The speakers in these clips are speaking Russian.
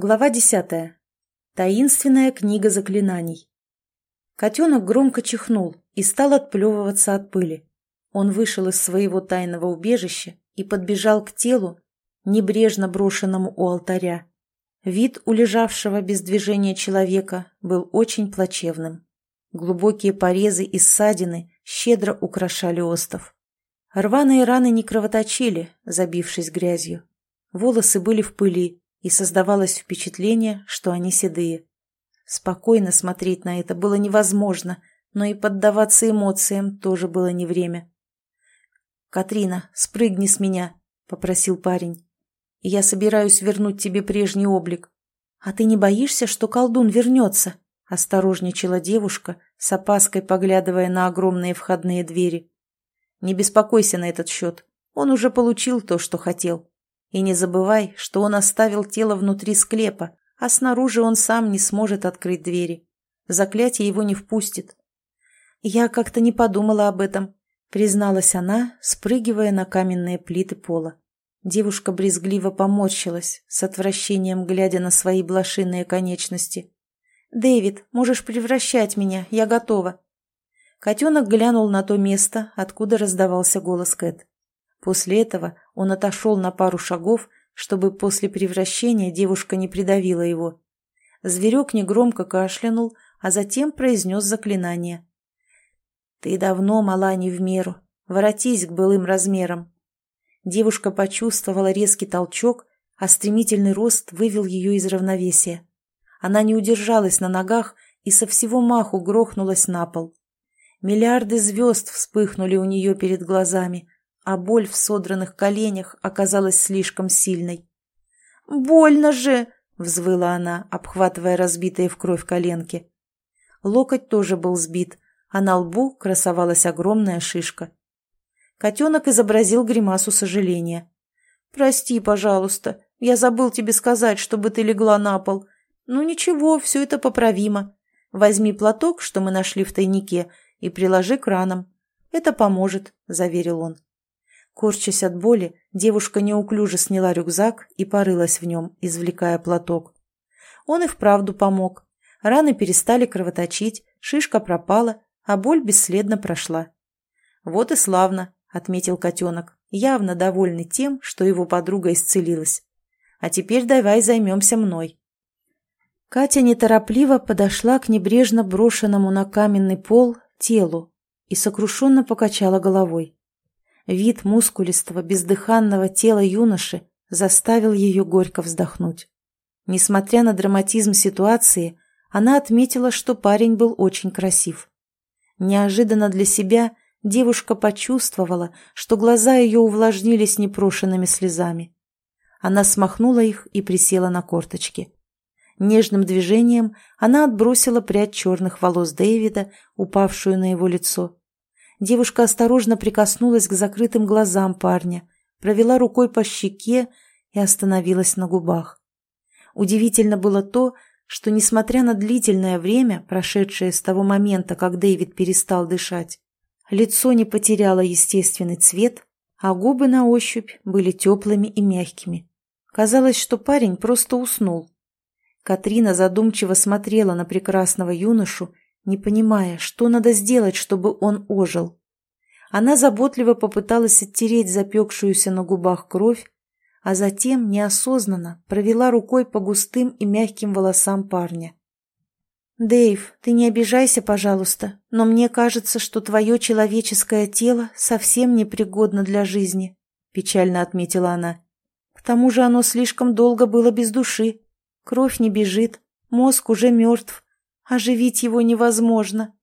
Глава десятая. Таинственная книга заклинаний. Котенок громко чихнул и стал отплевываться от пыли. Он вышел из своего тайного убежища и подбежал к телу, небрежно брошенному у алтаря. Вид у лежавшего без движения человека был очень плачевным. Глубокие порезы и ссадины щедро украшали остов. Рваные раны не кровоточили, забившись грязью. Волосы были в пыли, и создавалось впечатление, что они седые. Спокойно смотреть на это было невозможно, но и поддаваться эмоциям тоже было не время. «Катрина, спрыгни с меня», — попросил парень. «Я собираюсь вернуть тебе прежний облик». «А ты не боишься, что колдун вернется?» — осторожничала девушка, с опаской поглядывая на огромные входные двери. «Не беспокойся на этот счет. Он уже получил то, что хотел. И не забывай, что он оставил тело внутри склепа, а снаружи он сам не сможет открыть двери. Заклятие его не впустит. Я как-то не подумала об этом, призналась она, спрыгивая на каменные плиты пола. Девушка брезгливо поморщилась, с отвращением глядя на свои блошиные конечности. «Дэвид, можешь превращать меня, я готова». Котенок глянул на то место, откуда раздавался голос Кэт. После этого он отошел на пару шагов, чтобы после превращения девушка не придавила его. Зверек негромко кашлянул, а затем произнес заклинание. «Ты давно мала не в меру. Воротись к былым размерам». Девушка почувствовала резкий толчок, а стремительный рост вывел ее из равновесия. Она не удержалась на ногах и со всего маху грохнулась на пол. Миллиарды звезд вспыхнули у нее перед глазами, а боль в содранных коленях оказалась слишком сильной. «Больно же!» — взвыла она, обхватывая разбитые в кровь коленки. Локоть тоже был сбит, а на лбу красовалась огромная шишка. Котенок изобразил гримасу сожаления. «Прости, пожалуйста, я забыл тебе сказать, чтобы ты легла на пол. Ну ничего, все это поправимо. Возьми платок, что мы нашли в тайнике, и приложи к ранам. Это поможет», — заверил он. Корчась от боли, девушка неуклюже сняла рюкзак и порылась в нем, извлекая платок. Он и вправду помог. Раны перестали кровоточить, шишка пропала, а боль бесследно прошла. «Вот и славно», — отметил котенок, явно довольный тем, что его подруга исцелилась. «А теперь давай займемся мной». Катя неторопливо подошла к небрежно брошенному на каменный пол телу и сокрушенно покачала головой. Вид мускулистого, бездыханного тела юноши заставил ее горько вздохнуть. Несмотря на драматизм ситуации, она отметила, что парень был очень красив. Неожиданно для себя девушка почувствовала, что глаза ее увлажнились непрошенными слезами. Она смахнула их и присела на корточки. Нежным движением она отбросила прядь черных волос Дэвида, упавшую на его лицо, Девушка осторожно прикоснулась к закрытым глазам парня, провела рукой по щеке и остановилась на губах. Удивительно было то, что, несмотря на длительное время, прошедшее с того момента, как Дэвид перестал дышать, лицо не потеряло естественный цвет, а губы на ощупь были теплыми и мягкими. Казалось, что парень просто уснул. Катрина задумчиво смотрела на прекрасного юношу не понимая, что надо сделать, чтобы он ожил. Она заботливо попыталась оттереть запекшуюся на губах кровь, а затем неосознанно провела рукой по густым и мягким волосам парня. «Дэйв, ты не обижайся, пожалуйста, но мне кажется, что твое человеческое тело совсем непригодно для жизни», — печально отметила она. «К тому же оно слишком долго было без души. Кровь не бежит, мозг уже мертв, Оживить его невозможно.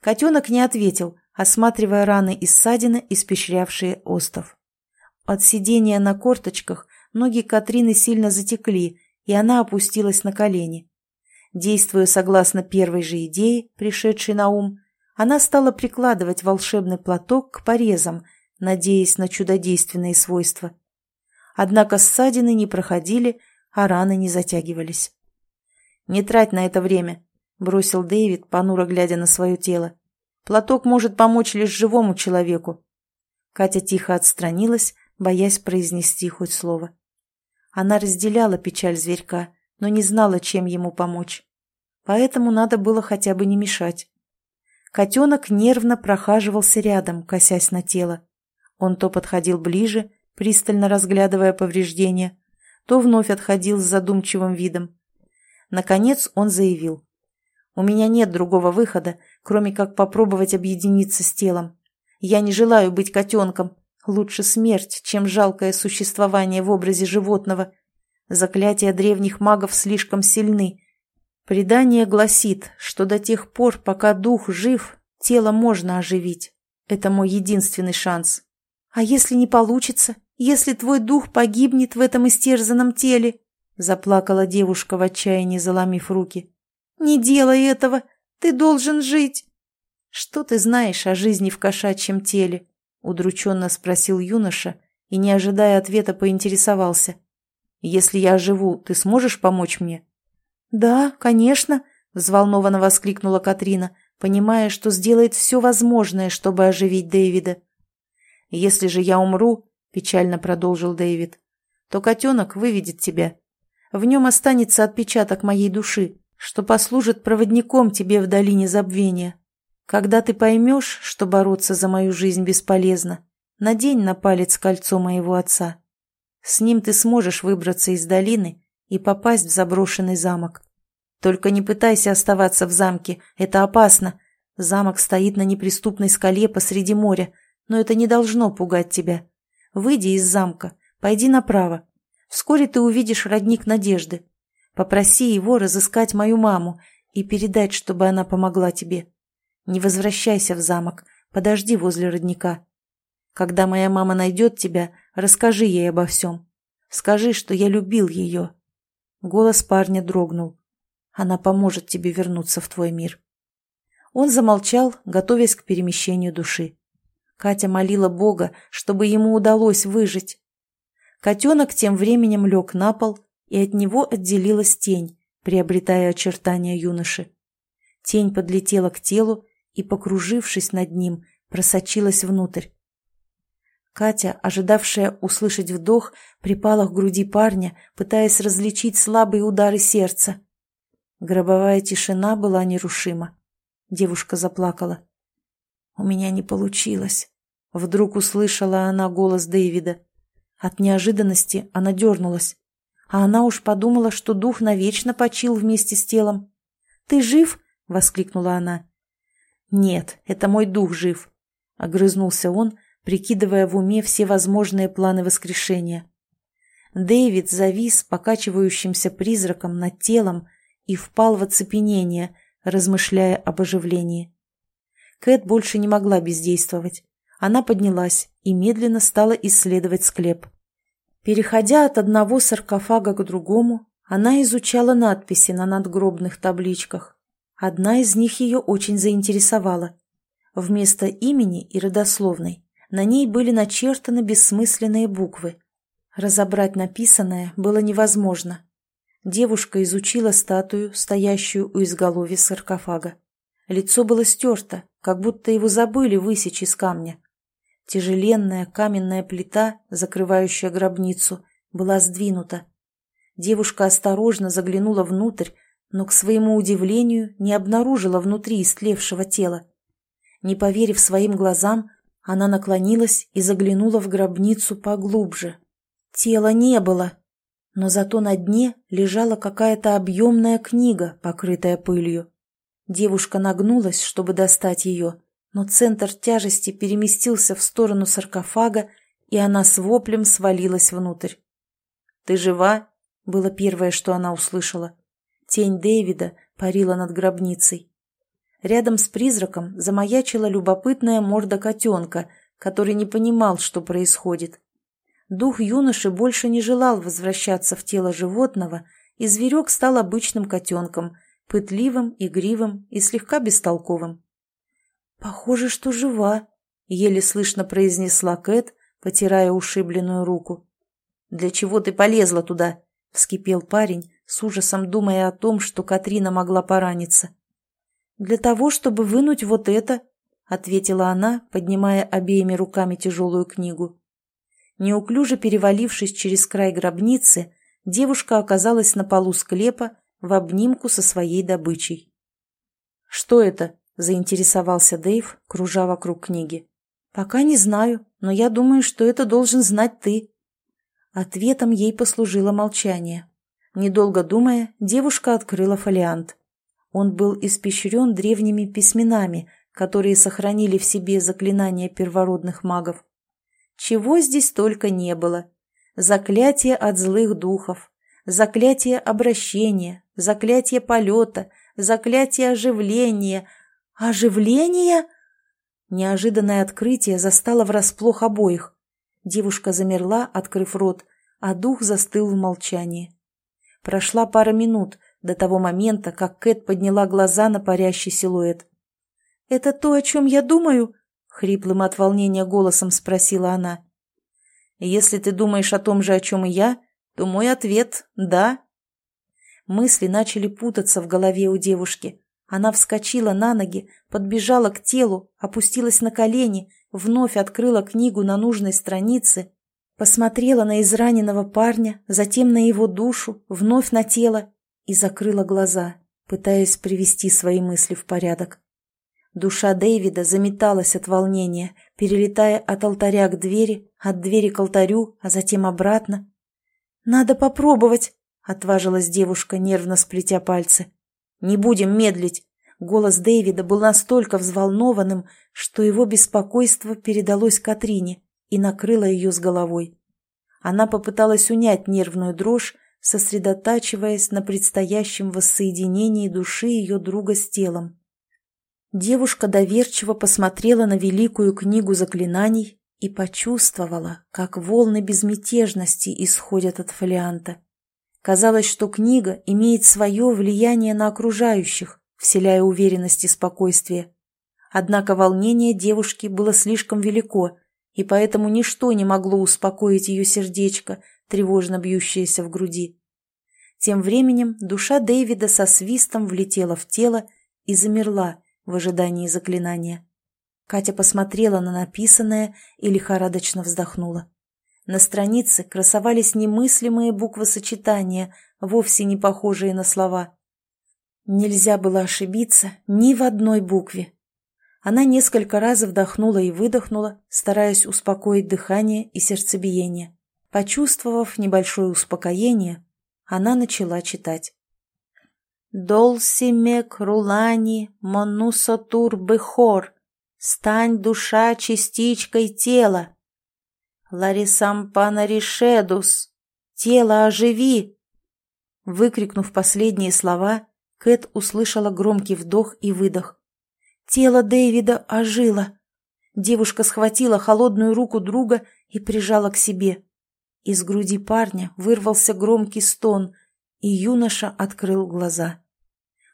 Котенок не ответил, осматривая раны и ссадины, испещрявшие остов. От сидения на корточках ноги Катрины сильно затекли, и она опустилась на колени. Действуя согласно первой же идее, пришедшей на ум, она стала прикладывать волшебный платок к порезам, надеясь на чудодейственные свойства. Однако ссадины не проходили, а раны не затягивались. «Не трать на это время», — бросил Дэвид, понуро глядя на свое тело. «Платок может помочь лишь живому человеку». Катя тихо отстранилась, боясь произнести хоть слово. Она разделяла печаль зверька, но не знала, чем ему помочь. Поэтому надо было хотя бы не мешать. Котенок нервно прохаживался рядом, косясь на тело. Он то подходил ближе, пристально разглядывая повреждения, то вновь отходил с задумчивым видом. Наконец он заявил. «У меня нет другого выхода, кроме как попробовать объединиться с телом. Я не желаю быть котенком. Лучше смерть, чем жалкое существование в образе животного. Заклятия древних магов слишком сильны. Предание гласит, что до тех пор, пока дух жив, тело можно оживить. Это мой единственный шанс. А если не получится? Если твой дух погибнет в этом истерзанном теле? Заплакала девушка в отчаянии, заломив руки. Не делай этого! Ты должен жить! Что ты знаешь о жизни в кошачьем теле? Удрученно спросил юноша и, не ожидая ответа, поинтересовался. Если я оживу, ты сможешь помочь мне? Да, конечно, взволнованно воскликнула Катрина, понимая, что сделает все возможное, чтобы оживить Дэвида. «Если же я умру», — печально продолжил Дэвид, — «то котенок выведет тебя. В нем останется отпечаток моей души, что послужит проводником тебе в долине забвения. Когда ты поймешь, что бороться за мою жизнь бесполезно, надень на палец кольцо моего отца. С ним ты сможешь выбраться из долины и попасть в заброшенный замок. Только не пытайся оставаться в замке, это опасно. Замок стоит на неприступной скале посреди моря, но это не должно пугать тебя. Выйди из замка, пойди направо. Вскоре ты увидишь родник Надежды. Попроси его разыскать мою маму и передать, чтобы она помогла тебе. Не возвращайся в замок, подожди возле родника. Когда моя мама найдет тебя, расскажи ей обо всем. Скажи, что я любил ее. Голос парня дрогнул. Она поможет тебе вернуться в твой мир. Он замолчал, готовясь к перемещению души. Катя молила Бога, чтобы ему удалось выжить. Котенок тем временем лег на пол, и от него отделилась тень, приобретая очертания юноши. Тень подлетела к телу и, покружившись над ним, просочилась внутрь. Катя, ожидавшая услышать вдох, припала к груди парня, пытаясь различить слабые удары сердца. Гробовая тишина была нерушима. Девушка заплакала. «У меня не получилось». Вдруг услышала она голос Дэвида. От неожиданности она дернулась. А она уж подумала, что дух навечно почил вместе с телом. «Ты жив?» — воскликнула она. «Нет, это мой дух жив», — огрызнулся он, прикидывая в уме все возможные планы воскрешения. Дэвид завис покачивающимся призраком над телом и впал в оцепенение, размышляя об оживлении. Кэт больше не могла бездействовать. Она поднялась и медленно стала исследовать склеп. Переходя от одного саркофага к другому, она изучала надписи на надгробных табличках. Одна из них ее очень заинтересовала. Вместо имени и родословной на ней были начертаны бессмысленные буквы. Разобрать написанное было невозможно. Девушка изучила статую, стоящую у изголовья саркофага. Лицо было стерто, как будто его забыли высечь из камня. Тяжеленная каменная плита, закрывающая гробницу, была сдвинута. Девушка осторожно заглянула внутрь, но, к своему удивлению, не обнаружила внутри истлевшего тела. Не поверив своим глазам, она наклонилась и заглянула в гробницу поглубже. Тела не было, но зато на дне лежала какая-то объемная книга, покрытая пылью. Девушка нагнулась, чтобы достать ее, но центр тяжести переместился в сторону саркофага, и она с воплем свалилась внутрь. «Ты жива?» — было первое, что она услышала. Тень Дэвида парила над гробницей. Рядом с призраком замаячила любопытная морда котенка, который не понимал, что происходит. Дух юноши больше не желал возвращаться в тело животного, и зверек стал обычным котенком, пытливым, игривым и слегка бестолковым. «Похоже, что жива», — еле слышно произнесла Кэт, потирая ушибленную руку. «Для чего ты полезла туда?» — вскипел парень, с ужасом думая о том, что Катрина могла пораниться. «Для того, чтобы вынуть вот это», — ответила она, поднимая обеими руками тяжелую книгу. Неуклюже перевалившись через край гробницы, девушка оказалась на полу склепа в обнимку со своей добычей. «Что это?» – заинтересовался Дэйв, кружа вокруг книги. «Пока не знаю, но я думаю, что это должен знать ты». Ответом ей послужило молчание. Недолго думая, девушка открыла фолиант. Он был испещрен древними письменами, которые сохранили в себе заклинания первородных магов. Чего здесь только не было. Заклятие от злых духов, заклятие обращения, заклятие полета, заклятие оживления. Оживление? Неожиданное открытие застало врасплох обоих. Девушка замерла, открыв рот, а дух застыл в молчании. Прошла пара минут до того момента, как Кэт подняла глаза на парящий силуэт. «Это то, о чем я думаю?» — хриплым от волнения голосом спросила она. «Если ты думаешь о том же, о чем и я, то мой ответ — да». Мысли начали путаться в голове у девушки. Она вскочила на ноги, подбежала к телу, опустилась на колени, вновь открыла книгу на нужной странице, посмотрела на израненного парня, затем на его душу, вновь на тело и закрыла глаза, пытаясь привести свои мысли в порядок. Душа Дэвида заметалась от волнения, перелетая от алтаря к двери, от двери к алтарю, а затем обратно. «Надо попробовать!» — отважилась девушка, нервно сплетя пальцы. «Не будем медлить!» Голос Дэвида был настолько взволнованным, что его беспокойство передалось Катрине и накрыло ее с головой. Она попыталась унять нервную дрожь, сосредотачиваясь на предстоящем воссоединении души ее друга с телом. Девушка доверчиво посмотрела на великую книгу заклинаний и почувствовала, как волны безмятежности исходят от фолианта. Казалось, что книга имеет свое влияние на окружающих, вселяя уверенность и спокойствие. Однако волнение девушки было слишком велико, и поэтому ничто не могло успокоить ее сердечко, тревожно бьющееся в груди. Тем временем душа Дэвида со свистом влетела в тело и замерла, в ожидании заклинания. Катя посмотрела на написанное и лихорадочно вздохнула. На странице красовались немыслимые буквосочетания, вовсе не похожие на слова. Нельзя было ошибиться ни в одной букве. Она несколько раз вдохнула и выдохнула, стараясь успокоить дыхание и сердцебиение. Почувствовав небольшое успокоение, она начала читать. Долсимек рулани монусатур бехор, стань душа частичкой тела. Ларисампана решедус, тело оживи. Выкрикнув последние слова, Кэт услышала громкий вдох и выдох. Тело Дэвида ожило. Девушка схватила холодную руку друга и прижала к себе. Из груди парня вырвался громкий стон, и юноша открыл глаза.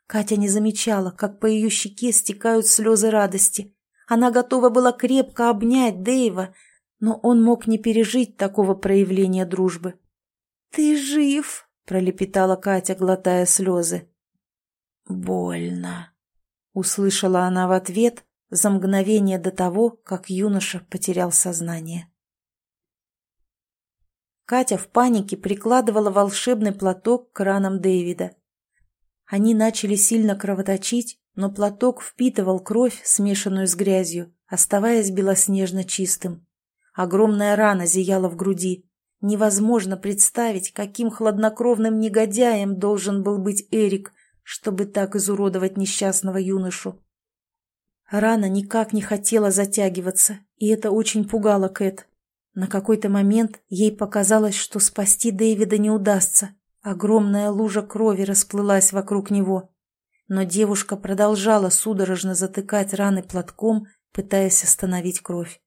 Катя не замечала, как по ее щеке стекают слезы радости. Она готова была крепко обнять Дэйва, но он мог не пережить такого проявления дружбы. «Ты жив!» — пролепетала Катя, глотая слезы. «Больно!» — услышала она в ответ за мгновение до того, как юноша потерял сознание. Катя в панике прикладывала волшебный платок к ранам Дэвида. Они начали сильно кровоточить, но платок впитывал кровь, смешанную с грязью, оставаясь белоснежно чистым. Огромная рана зияла в груди. Невозможно представить, каким хладнокровным негодяем должен был быть Эрик, чтобы так изуродовать несчастного юношу. Рана никак не хотела затягиваться, и это очень пугало Кэт. На какой-то момент ей показалось, что спасти Дэвида не удастся, Огромная лужа крови расплылась вокруг него. Но девушка продолжала судорожно затыкать раны платком, пытаясь остановить кровь.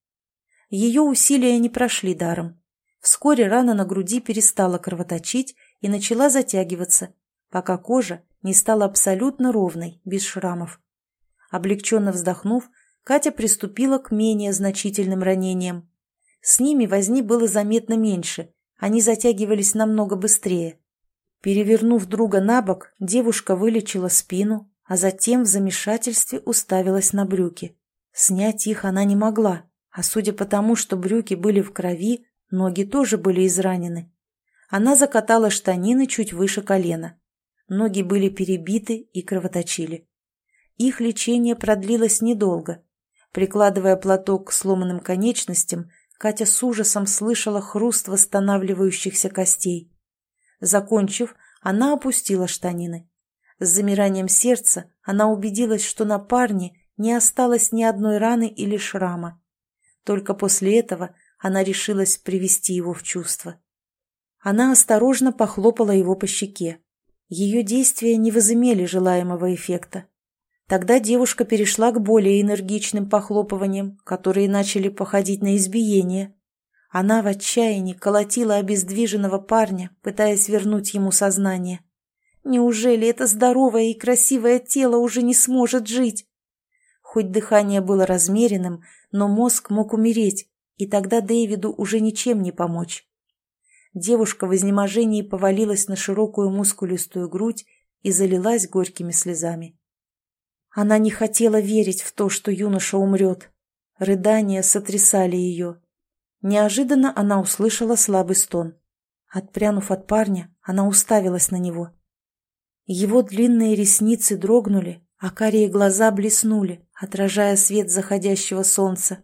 Ее усилия не прошли даром. Вскоре рана на груди перестала кровоточить и начала затягиваться, пока кожа не стала абсолютно ровной, без шрамов. Облегченно вздохнув, Катя приступила к менее значительным ранениям. С ними возни было заметно меньше, они затягивались намного быстрее. Перевернув друга на бок, девушка вылечила спину, а затем в замешательстве уставилась на брюки. Снять их она не могла, а судя по тому, что брюки были в крови, ноги тоже были изранены. Она закатала штанины чуть выше колена. Ноги были перебиты и кровоточили. Их лечение продлилось недолго. Прикладывая платок к сломанным конечностям, Катя с ужасом слышала хруст восстанавливающихся костей. Закончив, она опустила штанины. С замиранием сердца она убедилась, что на парне не осталось ни одной раны или шрама. Только после этого она решилась привести его в чувство. Она осторожно похлопала его по щеке. Ее действия не возымели желаемого эффекта. Тогда девушка перешла к более энергичным похлопываниям, которые начали походить на избиение. Она в отчаянии колотила обездвиженного парня, пытаясь вернуть ему сознание. Неужели это здоровое и красивое тело уже не сможет жить? Хоть дыхание было размеренным, но мозг мог умереть, и тогда Дэвиду уже ничем не помочь. Девушка в изнеможении повалилась на широкую мускулистую грудь и залилась горькими слезами. Она не хотела верить в то, что юноша умрет. Рыдания сотрясали ее. Неожиданно она услышала слабый стон. Отпрянув от парня, она уставилась на него. Его длинные ресницы дрогнули, а карие глаза блеснули, отражая свет заходящего солнца.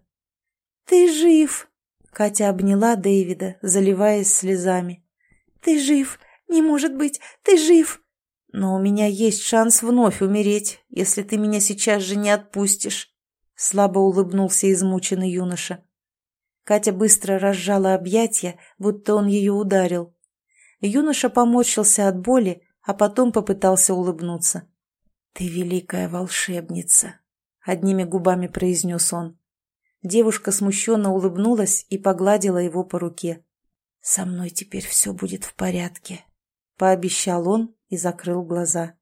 «Ты жив!» — Катя обняла Дэвида, заливаясь слезами. «Ты жив! Не может быть! Ты жив!» «Но у меня есть шанс вновь умереть, если ты меня сейчас же не отпустишь», — слабо улыбнулся измученный юноша. Катя быстро разжала объятия, будто он ее ударил. Юноша поморщился от боли, а потом попытался улыбнуться. «Ты великая волшебница», — одними губами произнес он. Девушка смущенно улыбнулась и погладила его по руке. «Со мной теперь все будет в порядке», — пообещал он и закрыл глаза.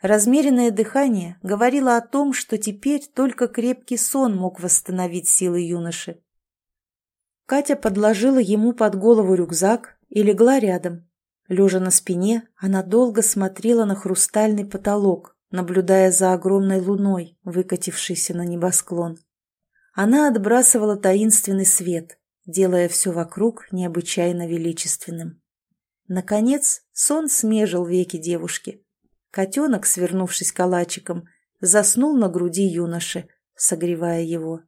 Размеренное дыхание говорило о том, что теперь только крепкий сон мог восстановить силы юноши. Катя подложила ему под голову рюкзак и легла рядом. Лежа на спине, она долго смотрела на хрустальный потолок, наблюдая за огромной луной, выкатившейся на небосклон. Она отбрасывала таинственный свет, делая все вокруг необычайно величественным. Наконец сон смежил веки девушки. Котенок, свернувшись калачиком, заснул на груди юноши, согревая его.